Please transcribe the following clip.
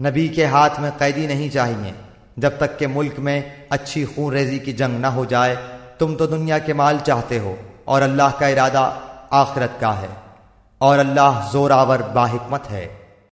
نبی کے ہاتھ میں قیدی نہیں چاہیے۔ جب تک کہ ملک میں اچھی خون ریزی کی جنگ نہ ہو جائے، تم تو دنیا کے مال چاہتے ہو اور اللہ کا ارادہ آخرت کا ہے۔ اور اللہ زور آور باحکمت ہے۔